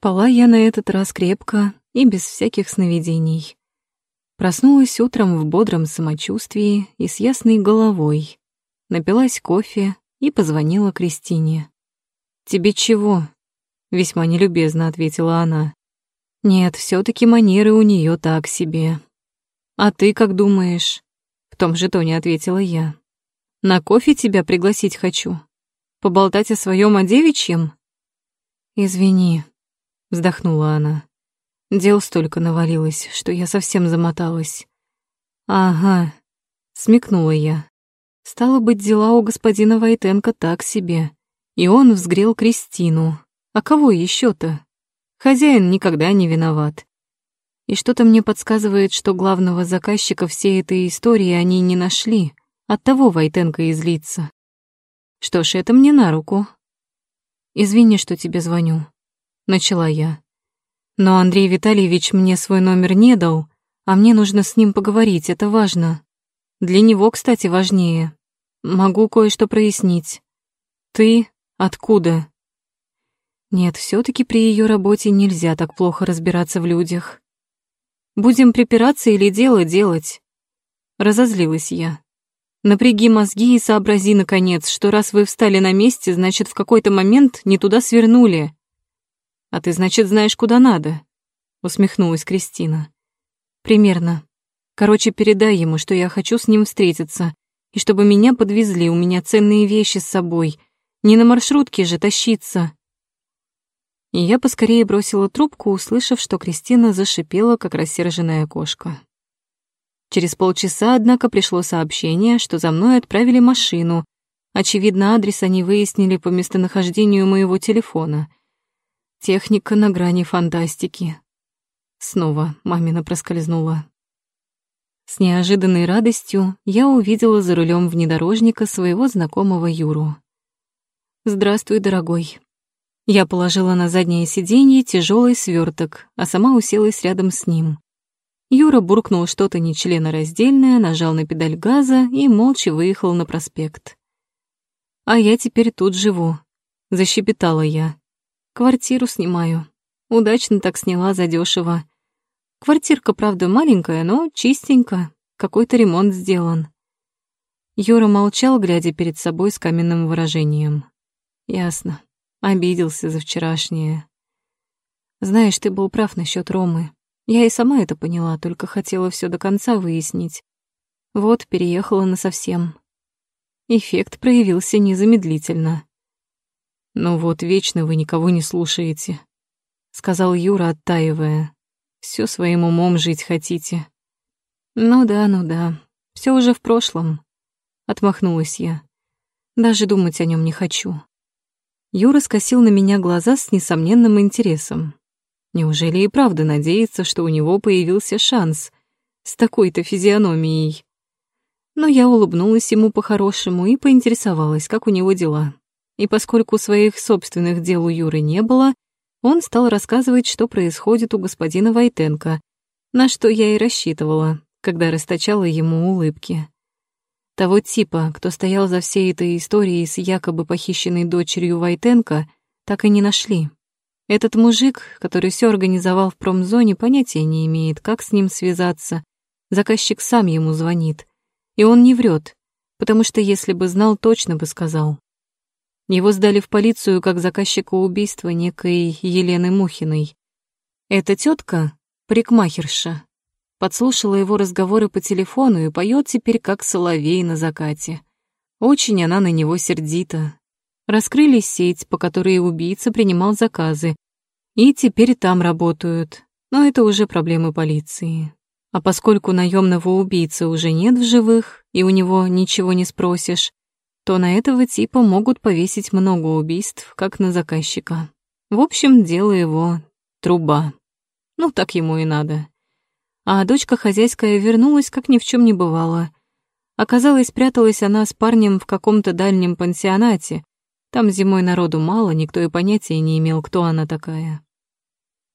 спала я на этот раз крепко и без всяких сновидений. Проснулась утром в бодром самочувствии и с ясной головой. Напилась кофе и позвонила Кристине. «Тебе чего?» — весьма нелюбезно ответила она. «Нет, все таки манеры у нее так себе». «А ты как думаешь?» — в том же тоне ответила я. «На кофе тебя пригласить хочу. Поболтать о своем о девичьем?» «Извини», — вздохнула она. Дел столько навалилось, что я совсем замоталась. «Ага», — смекнула я. Стало быть, дела у господина Войтенко так себе. И он взгрел Кристину. А кого еще то Хозяин никогда не виноват. И что-то мне подсказывает, что главного заказчика всей этой истории они не нашли. Оттого Войтенко излится. Что ж, это мне на руку. «Извини, что тебе звоню», — начала я. «Но Андрей Витальевич мне свой номер не дал, а мне нужно с ним поговорить, это важно. Для него, кстати, важнее. Могу кое-что прояснить. Ты откуда?» Нет, все таки при ее работе нельзя так плохо разбираться в людях. Будем припираться или дело делать? Разозлилась я. Напряги мозги и сообрази, наконец, что раз вы встали на месте, значит, в какой-то момент не туда свернули. А ты, значит, знаешь, куда надо, усмехнулась Кристина. Примерно. Короче, передай ему, что я хочу с ним встретиться, и чтобы меня подвезли, у меня ценные вещи с собой. Не на маршрутке же тащиться. И я поскорее бросила трубку, услышав, что Кристина зашипела, как рассерженная кошка. Через полчаса, однако, пришло сообщение, что за мной отправили машину. Очевидно, адрес они выяснили по местонахождению моего телефона. Техника на грани фантастики. Снова мамина проскользнула. С неожиданной радостью я увидела за рулем внедорожника своего знакомого Юру. «Здравствуй, дорогой». Я положила на заднее сиденье тяжелый сверток, а сама уселась рядом с ним. Юра буркнул что-то нечленораздельное, нажал на педаль газа и молча выехал на проспект. «А я теперь тут живу», — защепетала я. «Квартиру снимаю. Удачно так сняла задешево. Квартирка, правда, маленькая, но чистенько. Какой-то ремонт сделан». Юра молчал, глядя перед собой с каменным выражением. «Ясно. Обиделся за вчерашнее. Знаешь, ты был прав насчет Ромы. Я и сама это поняла, только хотела все до конца выяснить. Вот, переехала насовсем. Эффект проявился незамедлительно. «Ну вот, вечно вы никого не слушаете», — сказал Юра, оттаивая. Все своим умом жить хотите». «Ну да, ну да, все уже в прошлом», — отмахнулась я. «Даже думать о нем не хочу». Юра скосил на меня глаза с несомненным интересом. Неужели и правда надеется, что у него появился шанс с такой-то физиономией? Но я улыбнулась ему по-хорошему и поинтересовалась, как у него дела. И поскольку своих собственных дел у Юры не было, он стал рассказывать, что происходит у господина Войтенко, на что я и рассчитывала, когда расточала ему улыбки. Того типа, кто стоял за всей этой историей с якобы похищенной дочерью Войтенко, так и не нашли. Этот мужик, который все организовал в промзоне, понятия не имеет, как с ним связаться. Заказчик сам ему звонит. И он не врет, потому что если бы знал, точно бы сказал. Его сдали в полицию как заказчика убийства некой Елены Мухиной. Эта тетка, парикмахерша, подслушала его разговоры по телефону и поет теперь как соловей на закате. Очень она на него сердита, Раскрыли сеть, по которой убийца принимал заказы, и теперь там работают, но это уже проблемы полиции. А поскольку наемного убийцы уже нет в живых, и у него ничего не спросишь, то на этого типа могут повесить много убийств, как на заказчика. В общем, дело его — труба. Ну, так ему и надо. А дочка хозяйская вернулась, как ни в чем не бывало. Оказалось, пряталась она с парнем в каком-то дальнем пансионате, там зимой народу мало, никто и понятия не имел, кто она такая.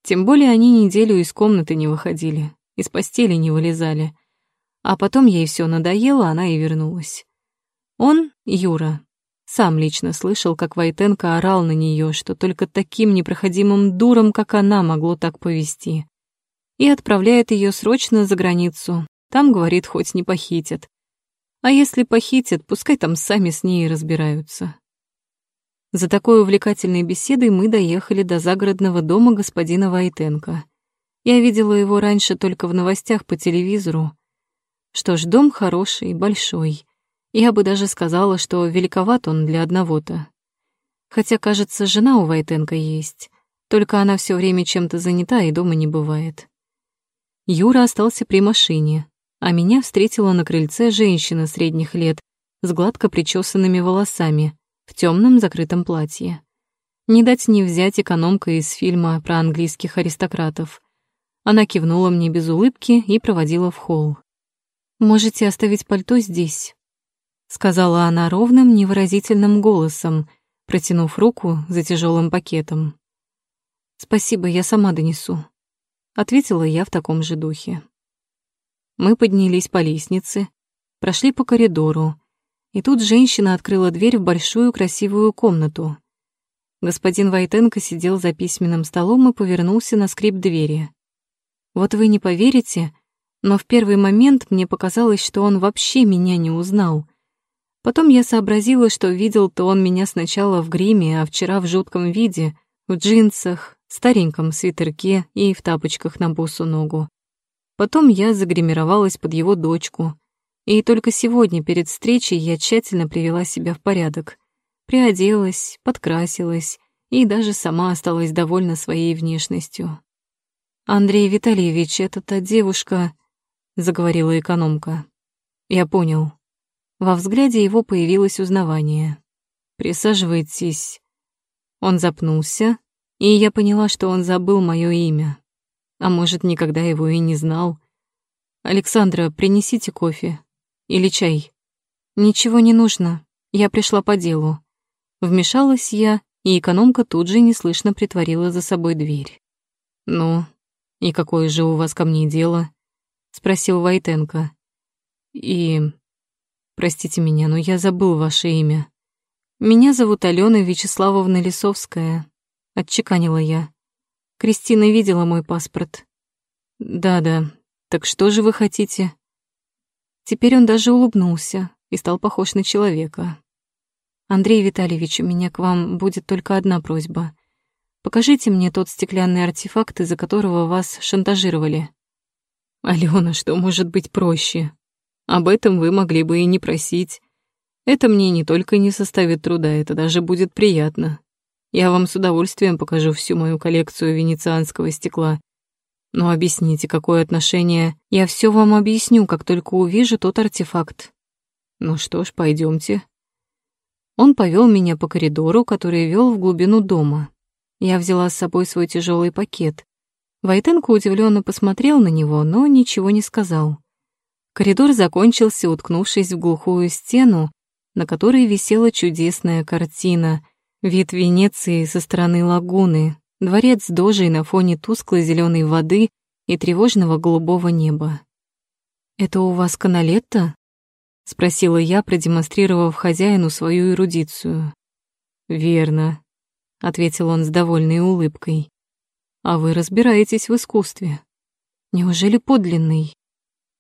Тем более они неделю из комнаты не выходили, из постели не вылезали. А потом ей все надоело, она и вернулась. Он, Юра, сам лично слышал, как Войтенко орал на нее, что только таким непроходимым дуром, как она, могло так повести. И отправляет ее срочно за границу. Там, говорит, хоть не похитят. А если похитят, пускай там сами с ней разбираются. За такой увлекательной беседой мы доехали до загородного дома господина Войтенко. Я видела его раньше только в новостях по телевизору. Что ж, дом хороший, большой. Я бы даже сказала, что великоват он для одного-то. Хотя, кажется, жена у Войтенко есть, только она все время чем-то занята и дома не бывает. Юра остался при машине, а меня встретила на крыльце женщина средних лет с гладко причесанными волосами, в темном закрытом платье. Не дать не взять экономка из фильма про английских аристократов. Она кивнула мне без улыбки и проводила в холл. «Можете оставить пальто здесь», — сказала она ровным, невыразительным голосом, протянув руку за тяжелым пакетом. «Спасибо, я сама донесу», — ответила я в таком же духе. Мы поднялись по лестнице, прошли по коридору, и тут женщина открыла дверь в большую красивую комнату. Господин Войтенко сидел за письменным столом и повернулся на скрип двери. Вот вы не поверите, но в первый момент мне показалось, что он вообще меня не узнал. Потом я сообразила, что видел-то он меня сначала в гриме, а вчера в жутком виде, в джинсах, стареньком свитерке и в тапочках на босу ногу. Потом я загримировалась под его дочку — и только сегодня перед встречей я тщательно привела себя в порядок. Приоделась, подкрасилась и даже сама осталась довольна своей внешностью. «Андрей Витальевич, это та девушка...» — заговорила экономка. «Я понял». Во взгляде его появилось узнавание. «Присаживайтесь». Он запнулся, и я поняла, что он забыл мое имя. А может, никогда его и не знал. «Александра, принесите кофе», или чай? Ничего не нужно. Я пришла по делу. Вмешалась я, и экономка тут же неслышно притворила за собой дверь. «Ну, и какое же у вас ко мне дело?» — спросил Войтенко. «И... Простите меня, но я забыл ваше имя. Меня зовут Алена Вячеславовна Лисовская», — отчеканила я. «Кристина видела мой паспорт». «Да-да, так что же вы хотите?» Теперь он даже улыбнулся и стал похож на человека. «Андрей Витальевич, у меня к вам будет только одна просьба. Покажите мне тот стеклянный артефакт, из-за которого вас шантажировали». «Алена, что может быть проще? Об этом вы могли бы и не просить. Это мне не только не составит труда, это даже будет приятно. Я вам с удовольствием покажу всю мою коллекцию венецианского стекла но объясните, какое отношение... Я все вам объясню, как только увижу тот артефакт. Ну что ж, пойдемте. Он повел меня по коридору, который вел в глубину дома. Я взяла с собой свой тяжелый пакет. Войтенко удивленно посмотрел на него, но ничего не сказал. Коридор закончился, уткнувшись в глухую стену, на которой висела чудесная картина — вид Венеции со стороны лагуны, дворец дожей на фоне тусклой зеленой воды и тревожного голубого неба. «Это у вас каналетта?» — спросила я, продемонстрировав хозяину свою эрудицию. «Верно», — ответил он с довольной улыбкой. «А вы разбираетесь в искусстве. Неужели подлинный?»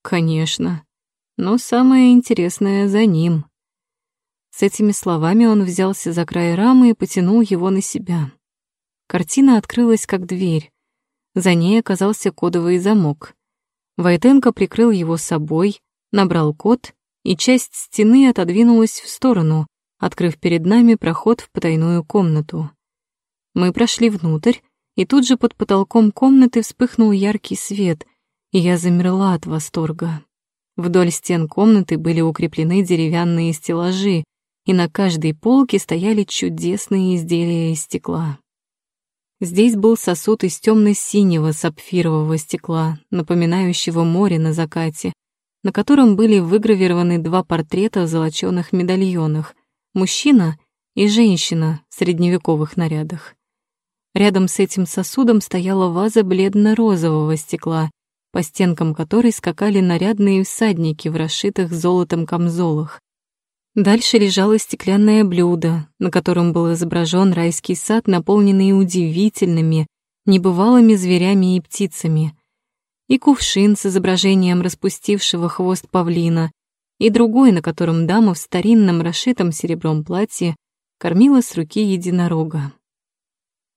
«Конечно. Но самое интересное за ним». С этими словами он взялся за край рамы и потянул его на себя. Картина открылась как дверь. За ней оказался кодовый замок. Войтенко прикрыл его собой, набрал код, и часть стены отодвинулась в сторону, открыв перед нами проход в потайную комнату. Мы прошли внутрь, и тут же под потолком комнаты вспыхнул яркий свет, и я замерла от восторга. Вдоль стен комнаты были укреплены деревянные стеллажи, и на каждой полке стояли чудесные изделия из стекла. Здесь был сосуд из темно-синего сапфирового стекла, напоминающего море на закате, на котором были выгравированы два портрета в золочёных медальонах — мужчина и женщина в средневековых нарядах. Рядом с этим сосудом стояла ваза бледно-розового стекла, по стенкам которой скакали нарядные всадники в расшитых золотом камзолах. Дальше лежало стеклянное блюдо, на котором был изображен райский сад, наполненный удивительными, небывалыми зверями и птицами, и кувшин с изображением распустившего хвост павлина, и другой, на котором дама в старинном расшитом серебром платье кормила с руки единорога.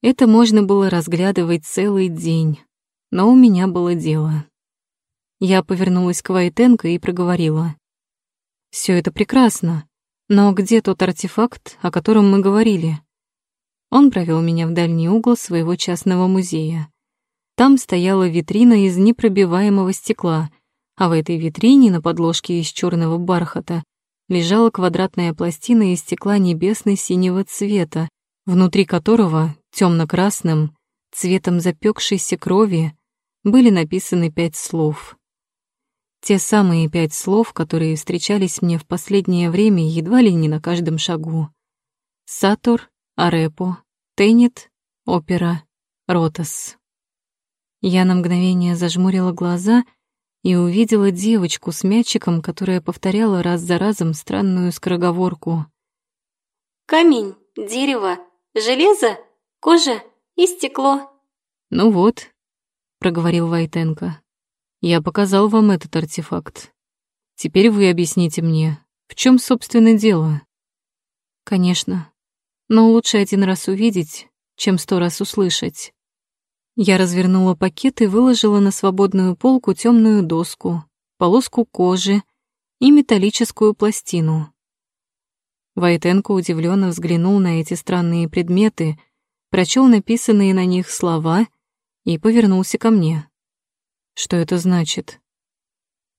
Это можно было разглядывать целый день, но у меня было дело. Я повернулась к Войтенко и проговорила. Все это прекрасно, но где тот артефакт, о котором мы говорили?» Он провел меня в дальний угол своего частного музея. Там стояла витрина из непробиваемого стекла, а в этой витрине на подложке из черного бархата лежала квадратная пластина из стекла небесно-синего цвета, внутри которого темно-красным, цветом запекшейся крови, были написаны пять слов. Те самые пять слов, которые встречались мне в последнее время едва ли не на каждом шагу. Сатур, Арепо, Тенет, Опера, Ротас. Я на мгновение зажмурила глаза и увидела девочку с мячиком, которая повторяла раз за разом странную скороговорку. «Камень, дерево, железо, кожа и стекло». «Ну вот», — проговорил Войтенко, — «я показал вам этот артефакт. Теперь вы объясните мне, в чем, собственно, дело?» «Конечно», но лучше один раз увидеть, чем сто раз услышать. Я развернула пакет и выложила на свободную полку темную доску, полоску кожи и металлическую пластину. Войтенко удивленно взглянул на эти странные предметы, прочел написанные на них слова и повернулся ко мне. Что это значит?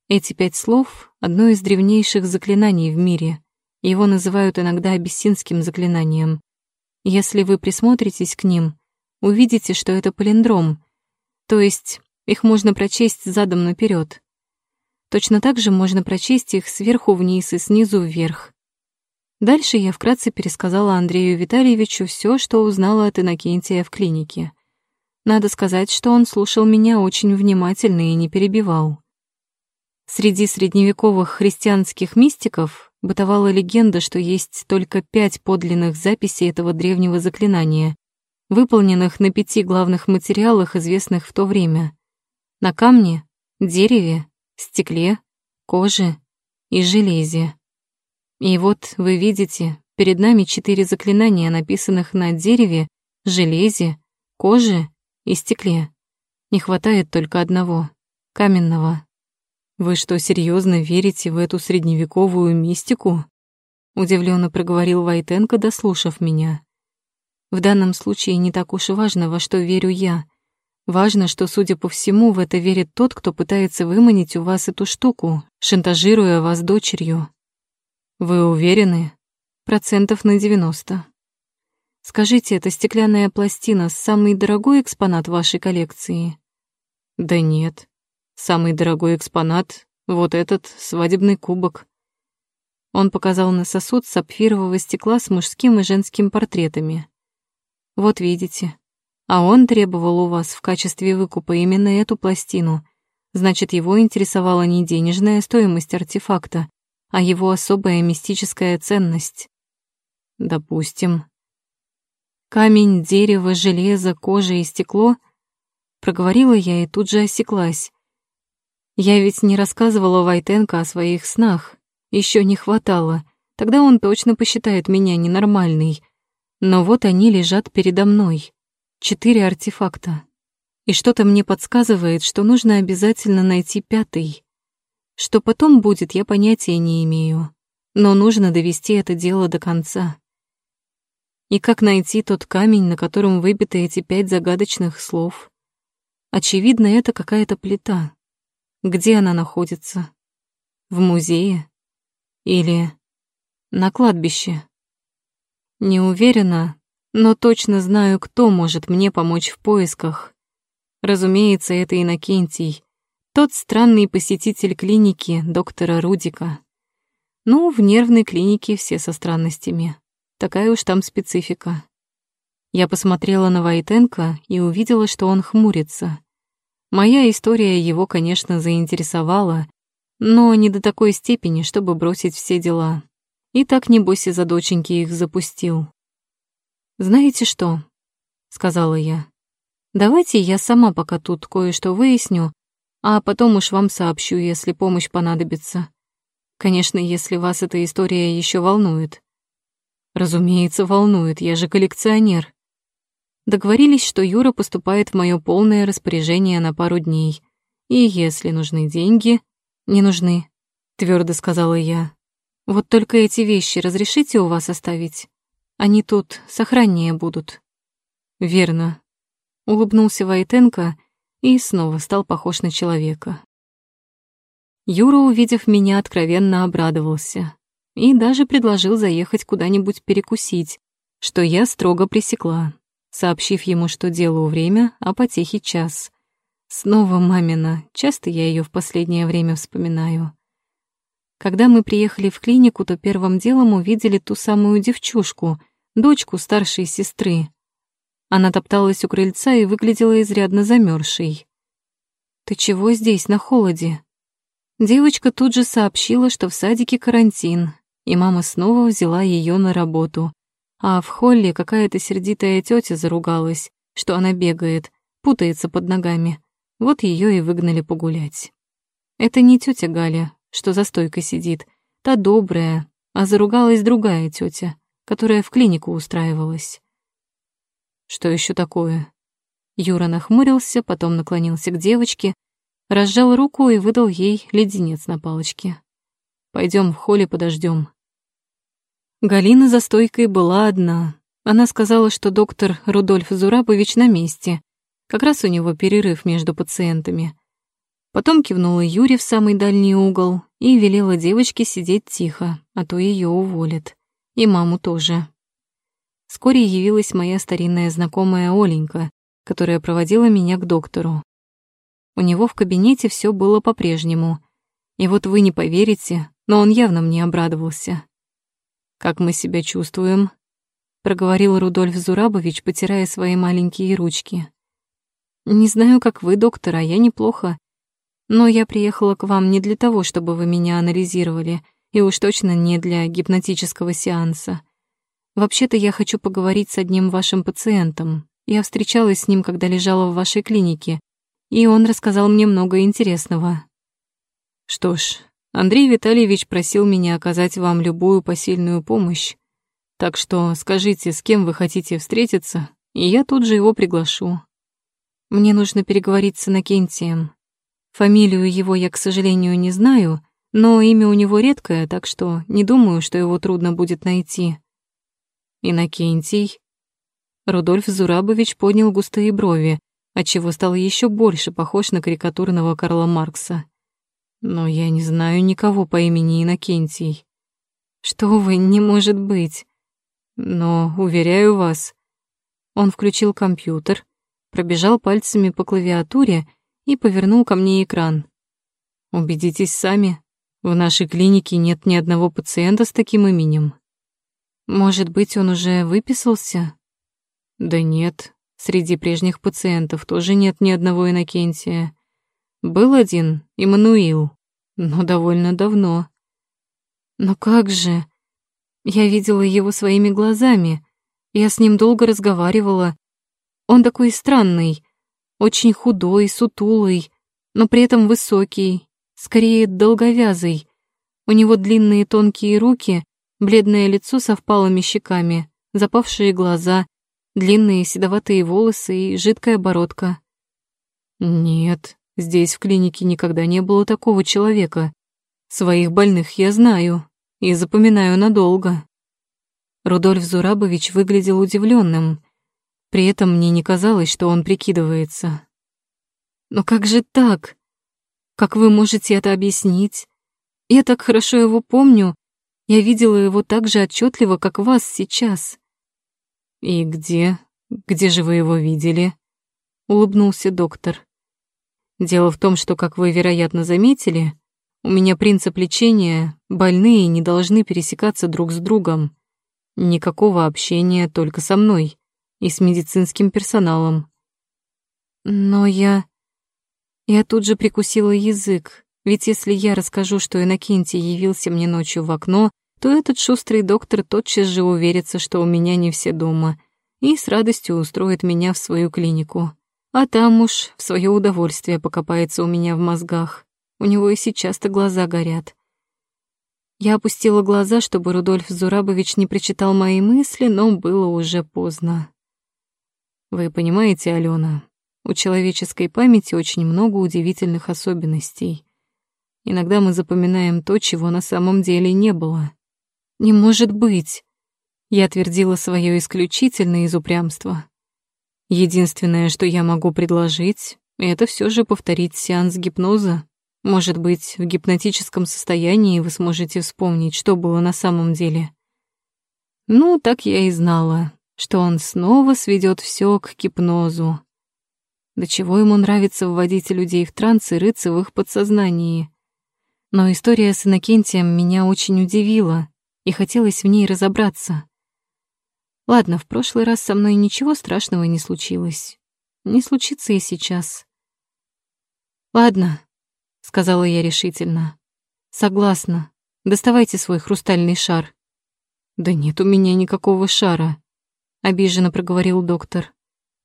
Эти пять слов — одно из древнейших заклинаний в мире — его называют иногда абиссинским заклинанием. Если вы присмотритесь к ним, увидите, что это палиндром, то есть их можно прочесть задом наперед. Точно так же можно прочесть их сверху вниз и снизу вверх. Дальше я вкратце пересказала Андрею Витальевичу все, что узнала от Иннокентия в клинике. Надо сказать, что он слушал меня очень внимательно и не перебивал. Среди средневековых христианских мистиков Бытовала легенда, что есть только пять подлинных записей этого древнего заклинания, выполненных на пяти главных материалах, известных в то время. На камне, дереве, стекле, коже и железе. И вот вы видите, перед нами четыре заклинания, написанных на дереве, железе, коже и стекле. Не хватает только одного — каменного. «Вы что, серьезно верите в эту средневековую мистику?» Удивленно проговорил Войтенко, дослушав меня. «В данном случае не так уж и важно, во что верю я. Важно, что, судя по всему, в это верит тот, кто пытается выманить у вас эту штуку, шантажируя вас дочерью. Вы уверены? Процентов на девяносто. Скажите, это стеклянная пластина — самый дорогой экспонат вашей коллекции? Да нет. Самый дорогой экспонат — вот этот свадебный кубок. Он показал на сосуд сапфирового стекла с мужским и женским портретами. Вот видите. А он требовал у вас в качестве выкупа именно эту пластину. Значит, его интересовала не денежная стоимость артефакта, а его особая мистическая ценность. Допустим. Камень, дерево, железо, кожа и стекло — проговорила я и тут же осеклась. Я ведь не рассказывала Вайтенко о своих снах. Еще не хватало. Тогда он точно посчитает меня ненормальной. Но вот они лежат передо мной. Четыре артефакта. И что-то мне подсказывает, что нужно обязательно найти пятый. Что потом будет, я понятия не имею. Но нужно довести это дело до конца. И как найти тот камень, на котором выбиты эти пять загадочных слов? Очевидно, это какая-то плита. Где она находится? В музее? Или на кладбище? Не уверена, но точно знаю, кто может мне помочь в поисках. Разумеется, это Иннокентий, тот странный посетитель клиники доктора Рудика. Ну, в нервной клинике все со странностями. Такая уж там специфика. Я посмотрела на Войтенко и увидела, что он хмурится. Моя история его, конечно, заинтересовала, но не до такой степени, чтобы бросить все дела. И так, небось, из-за доченьки их запустил. «Знаете что?» — сказала я. «Давайте я сама пока тут кое-что выясню, а потом уж вам сообщу, если помощь понадобится. Конечно, если вас эта история еще волнует». «Разумеется, волнует, я же коллекционер». Договорились, что Юра поступает в мое полное распоряжение на пару дней. И если нужны деньги... Не нужны, твердо сказала я. Вот только эти вещи разрешите у вас оставить? Они тут сохраннее будут. Верно. Улыбнулся Войтенко и снова стал похож на человека. Юра, увидев меня, откровенно обрадовался и даже предложил заехать куда-нибудь перекусить, что я строго пресекла, сообщив ему, что делаю время, а потехи час. Снова мамина, часто я ее в последнее время вспоминаю. Когда мы приехали в клинику, то первым делом увидели ту самую девчушку, дочку старшей сестры. Она топталась у крыльца и выглядела изрядно замерзшей. «Ты чего здесь, на холоде?» Девочка тут же сообщила, что в садике карантин, и мама снова взяла ее на работу. А в холле какая-то сердитая тетя заругалась, что она бегает, путается под ногами. Вот ее и выгнали погулять. Это не тетя Галя, что за стойкой сидит, та добрая, а заругалась другая тетя, которая в клинику устраивалась. Что еще такое? Юра нахмурился, потом наклонился к девочке, разжал руку и выдал ей леденец на палочке. Пойдем в холле подождем. Галина за стойкой была одна. Она сказала, что доктор Рудольф Зурабович на месте. Как раз у него перерыв между пациентами. Потом кивнула Юре в самый дальний угол и велела девочке сидеть тихо, а то ее уволят. И маму тоже. Вскоре явилась моя старинная знакомая Оленька, которая проводила меня к доктору. У него в кабинете все было по-прежнему. И вот вы не поверите, но он явно мне обрадовался. «Как мы себя чувствуем?» — проговорил Рудольф Зурабович, потирая свои маленькие ручки. «Не знаю, как вы, доктор, а я неплохо. Но я приехала к вам не для того, чтобы вы меня анализировали, и уж точно не для гипнотического сеанса. Вообще-то я хочу поговорить с одним вашим пациентом. Я встречалась с ним, когда лежала в вашей клинике, и он рассказал мне много интересного. Что ж, Андрей Витальевич просил меня оказать вам любую посильную помощь. Так что скажите, с кем вы хотите встретиться, и я тут же его приглашу. Мне нужно переговорить с Иннокентием. Фамилию его я, к сожалению, не знаю, но имя у него редкое, так что не думаю, что его трудно будет найти. Иннокентий. Рудольф Зурабович поднял густые брови, отчего стал еще больше похож на карикатурного Карла Маркса. Но я не знаю никого по имени Иннокентий. Что вы, не может быть. Но, уверяю вас, он включил компьютер, пробежал пальцами по клавиатуре и повернул ко мне экран. «Убедитесь сами, в нашей клинике нет ни одного пациента с таким именем». «Может быть, он уже выписался?» «Да нет, среди прежних пациентов тоже нет ни одного Иннокентия. Был один, Иммануил, но довольно давно». «Но как же? Я видела его своими глазами. Я с ним долго разговаривала. Он такой странный, очень худой, сутулый, но при этом высокий, скорее долговязый. У него длинные тонкие руки, бледное лицо со впалыми щеками, запавшие глаза, длинные седоватые волосы и жидкая бородка. Нет, здесь в клинике никогда не было такого человека. Своих больных я знаю и запоминаю надолго. Рудольф Зурабович выглядел удивленным, при этом мне не казалось, что он прикидывается. Но как же так? Как вы можете это объяснить? Я так хорошо его помню. Я видела его так же отчетливо, как вас сейчас. И где? Где же вы его видели? Улыбнулся доктор. Дело в том, что, как вы, вероятно, заметили, у меня принцип лечения — больные не должны пересекаться друг с другом. Никакого общения только со мной и с медицинским персоналом. Но я... Я тут же прикусила язык, ведь если я расскажу, что Иннокентий явился мне ночью в окно, то этот шустрый доктор тотчас же уверится, что у меня не все дома, и с радостью устроит меня в свою клинику. А там уж в свое удовольствие покопается у меня в мозгах. У него и сейчас-то глаза горят. Я опустила глаза, чтобы Рудольф Зурабович не прочитал мои мысли, но было уже поздно. Вы понимаете, Алена, у человеческой памяти очень много удивительных особенностей. Иногда мы запоминаем то, чего на самом деле не было. Не может быть. Я твердила свое исключительно из упрямства. Единственное, что я могу предложить, это все же повторить сеанс гипноза может быть, в гипнотическом состоянии вы сможете вспомнить, что было на самом деле. Ну, так я и знала, что он снова сведет все к гипнозу. До чего ему нравится вводить людей в транс и рыться в их подсознании. Но история с Иннокентием меня очень удивила, и хотелось в ней разобраться. Ладно, в прошлый раз со мной ничего страшного не случилось. Не случится и сейчас. Ладно, сказала я решительно. Согласна. Доставайте свой хрустальный шар. Да нет у меня никакого шара, обиженно проговорил доктор.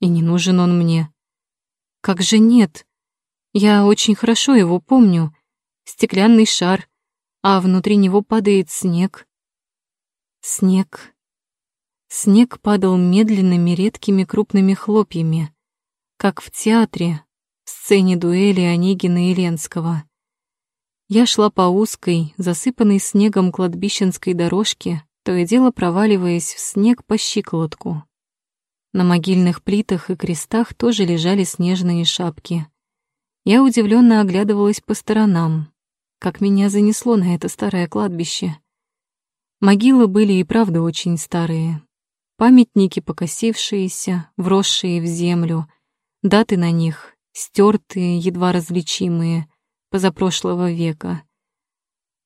И не нужен он мне. Как же нет? Я очень хорошо его помню. Стеклянный шар, а внутри него падает снег. Снег. Снег падал медленными редкими крупными хлопьями, как в театре, сцене дуэли Онегина и Ленского. Я шла по узкой, засыпанной снегом кладбищенской дорожке, то и дело проваливаясь в снег по щиколотку. На могильных плитах и крестах тоже лежали снежные шапки. Я удивленно оглядывалась по сторонам, как меня занесло на это старое кладбище. Могилы были и правда очень старые. Памятники покосившиеся, вросшие в землю, даты на них стертые, едва различимые, позапрошлого века.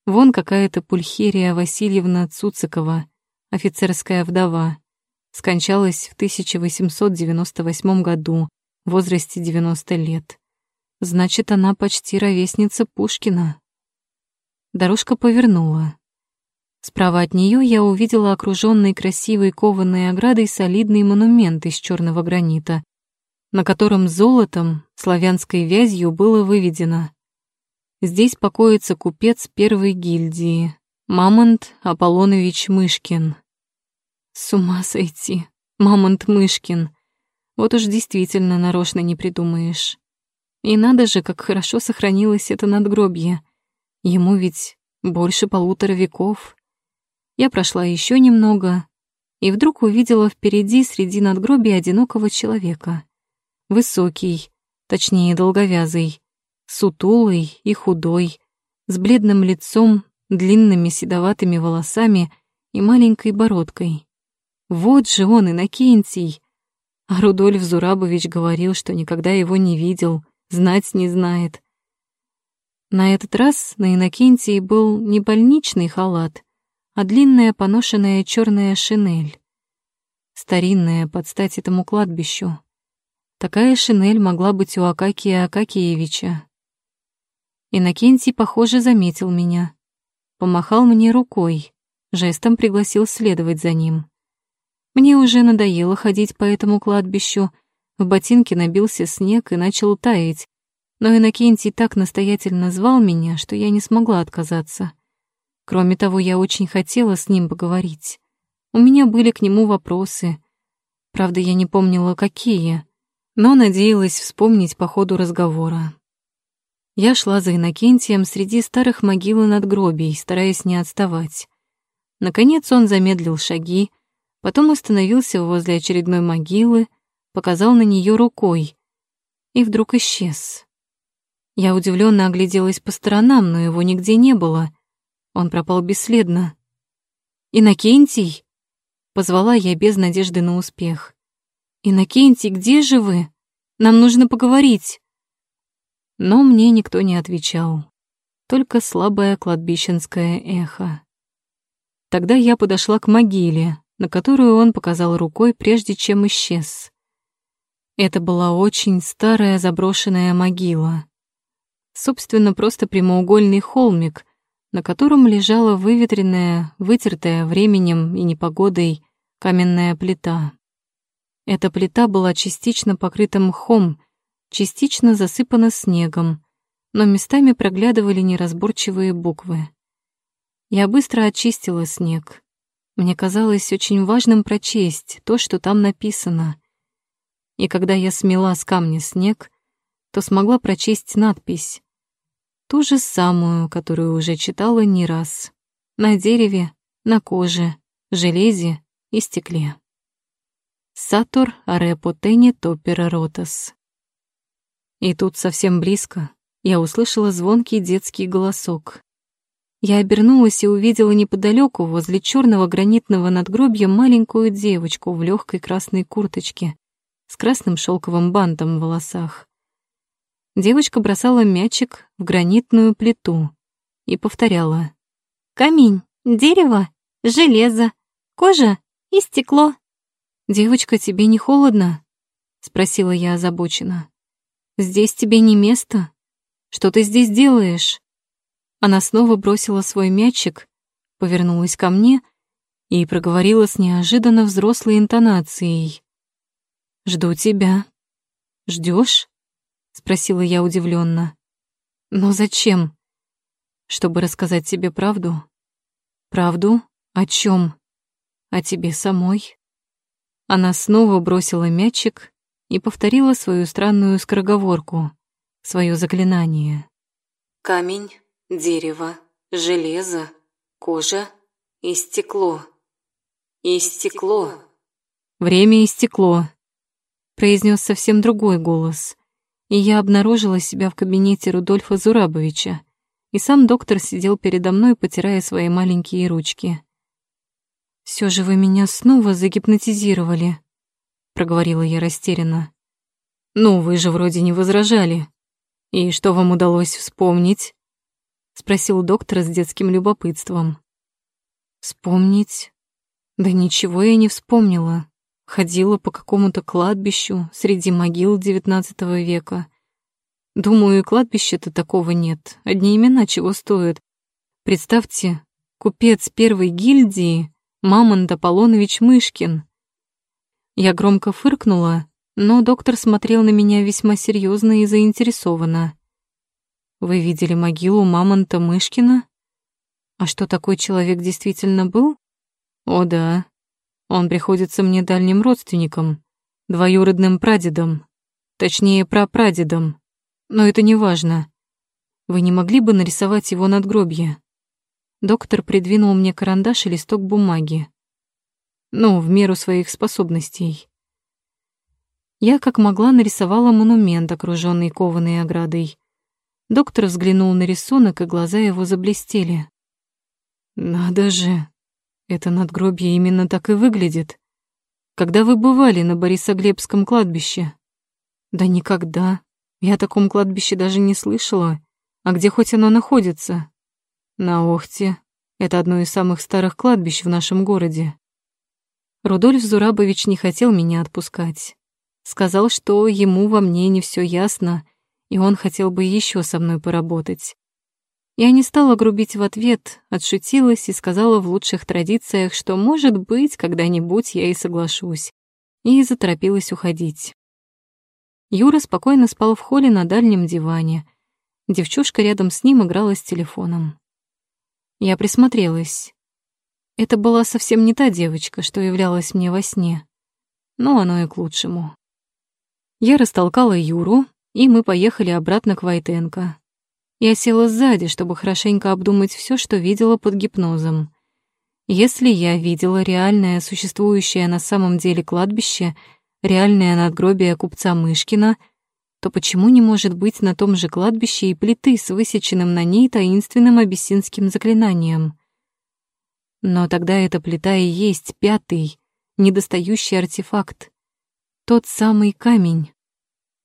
Вон какая-то Пульхерия Васильевна Цуцикова, офицерская вдова, скончалась в 1898 году в возрасте 90 лет. Значит, она почти ровесница Пушкина. Дорожка повернула. Справа от нее я увидела окруженный красивой кованой оградой солидный монумент из черного гранита, на котором золотом, славянской вязью было выведено «Здесь покоится купец первой гильдии, Мамонт Аполлонович Мышкин». С ума сойти, Мамонт Мышкин. Вот уж действительно нарочно не придумаешь. И надо же, как хорошо сохранилось это надгробье. Ему ведь больше полутора веков. Я прошла еще немного и вдруг увидела впереди среди надгробий одинокого человека. Высокий, точнее долговязый, сутулый и худой, с бледным лицом, длинными седоватыми волосами и маленькой бородкой. Вот же он, Иннокентий! А Рудольф Зурабович говорил, что никогда его не видел, знать не знает. На этот раз на Иннокентии был не больничный халат, а длинная поношенная черная шинель. Старинная под стать этому кладбищу. Такая шинель могла быть у Акакия Акакиевича. Иннокентий, похоже, заметил меня. Помахал мне рукой, жестом пригласил следовать за ним. Мне уже надоело ходить по этому кладбищу, в ботинке набился снег и начал таять, но Иннокентий так настоятельно звал меня, что я не смогла отказаться. Кроме того, я очень хотела с ним поговорить. У меня были к нему вопросы. Правда, я не помнила, какие но надеялась вспомнить по ходу разговора. Я шла за Иннокентием среди старых могил и надгробий, стараясь не отставать. Наконец он замедлил шаги, потом остановился возле очередной могилы, показал на нее рукой и вдруг исчез. Я удивленно огляделась по сторонам, но его нигде не было. Он пропал бесследно. «Иннокентий!» — позвала я без надежды на успех. «Иннокентий, где же вы? Нам нужно поговорить». Но мне никто не отвечал, только слабое кладбищенское эхо. Тогда я подошла к могиле, на которую он показал рукой, прежде чем исчез. Это была очень старая заброшенная могила. Собственно, просто прямоугольный холмик, на котором лежала выветренная, вытертая временем и непогодой каменная плита. Эта плита была частично покрыта мхом, частично засыпана снегом, но местами проглядывали неразборчивые буквы. Я быстро очистила снег. Мне казалось очень важным прочесть то, что там написано. И когда я смела с камня снег, то смогла прочесть надпись. Ту же самую, которую уже читала не раз. На дереве, на коже, железе и стекле. Сатур арепотени топера ротас. И тут совсем близко я услышала звонкий детский голосок. Я обернулась и увидела неподалеку, возле черного гранитного надгробья, маленькую девочку в легкой красной курточке с красным шелковым бантом в волосах. Девочка бросала мячик в гранитную плиту и повторяла. «Камень, дерево, железо, кожа и стекло». «Девочка, тебе не холодно?» — спросила я озабоченно. «Здесь тебе не место. Что ты здесь делаешь?» Она снова бросила свой мячик, повернулась ко мне и проговорила с неожиданно взрослой интонацией. «Жду тебя. Ждешь? Спросила я удивленно. «Но зачем? Чтобы рассказать тебе правду?» «Правду? О чем? О тебе самой?» Она снова бросила мячик и повторила свою странную скороговорку, свое заклинание. «Камень, дерево, железо, кожа и стекло. И стекло». «Время истекло», — произнес совсем другой голос, и я обнаружила себя в кабинете Рудольфа Зурабовича, и сам доктор сидел передо мной, потирая свои маленькие ручки. Все же вы меня снова загипнотизировали», — проговорила я растерянно. «Ну, вы же вроде не возражали. И что вам удалось вспомнить?» — спросил доктор с детским любопытством. «Вспомнить? Да ничего я не вспомнила. Ходила по какому-то кладбищу среди могил XIX века. Думаю, и кладбища-то такого нет, одни имена чего стоят. Представьте, купец первой гильдии Мамонт Аполлонович Мышкин. Я громко фыркнула, но доктор смотрел на меня весьма серьезно и заинтересованно. «Вы видели могилу Мамонта Мышкина? А что, такой человек действительно был? О да, он приходится мне дальним родственником, двоюродным прадедом, точнее прапрадедом, но это не важно. Вы не могли бы нарисовать его надгробье?» Доктор придвинул мне карандаш и листок бумаги. Ну, в меру своих способностей. Я, как могла, нарисовала монумент, окруженный кованой оградой. Доктор взглянул на рисунок, и глаза его заблестели. «Надо же! Это надгробье именно так и выглядит. Когда вы бывали на Борисоглебском кладбище?» «Да никогда. Я о таком кладбище даже не слышала. А где хоть оно находится?» На Охте. Это одно из самых старых кладбищ в нашем городе. Рудольф Зурабович не хотел меня отпускать. Сказал, что ему во мне не все ясно, и он хотел бы еще со мной поработать. Я не стала грубить в ответ, отшутилась и сказала в лучших традициях, что, может быть, когда-нибудь я и соглашусь, и заторопилась уходить. Юра спокойно спал в холле на дальнем диване. Девчушка рядом с ним играла с телефоном. Я присмотрелась. Это была совсем не та девочка, что являлась мне во сне. Но оно и к лучшему. Я растолкала Юру, и мы поехали обратно к Войтенко. Я села сзади, чтобы хорошенько обдумать все, что видела под гипнозом. Если я видела реальное, существующее на самом деле кладбище, реальное надгробие купца Мышкина — то почему не может быть на том же кладбище и плиты с высеченным на ней таинственным абиссинским заклинанием? Но тогда эта плита и есть пятый, недостающий артефакт. Тот самый камень.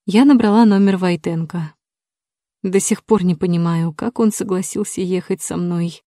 Я набрала номер Войтенко. До сих пор не понимаю, как он согласился ехать со мной.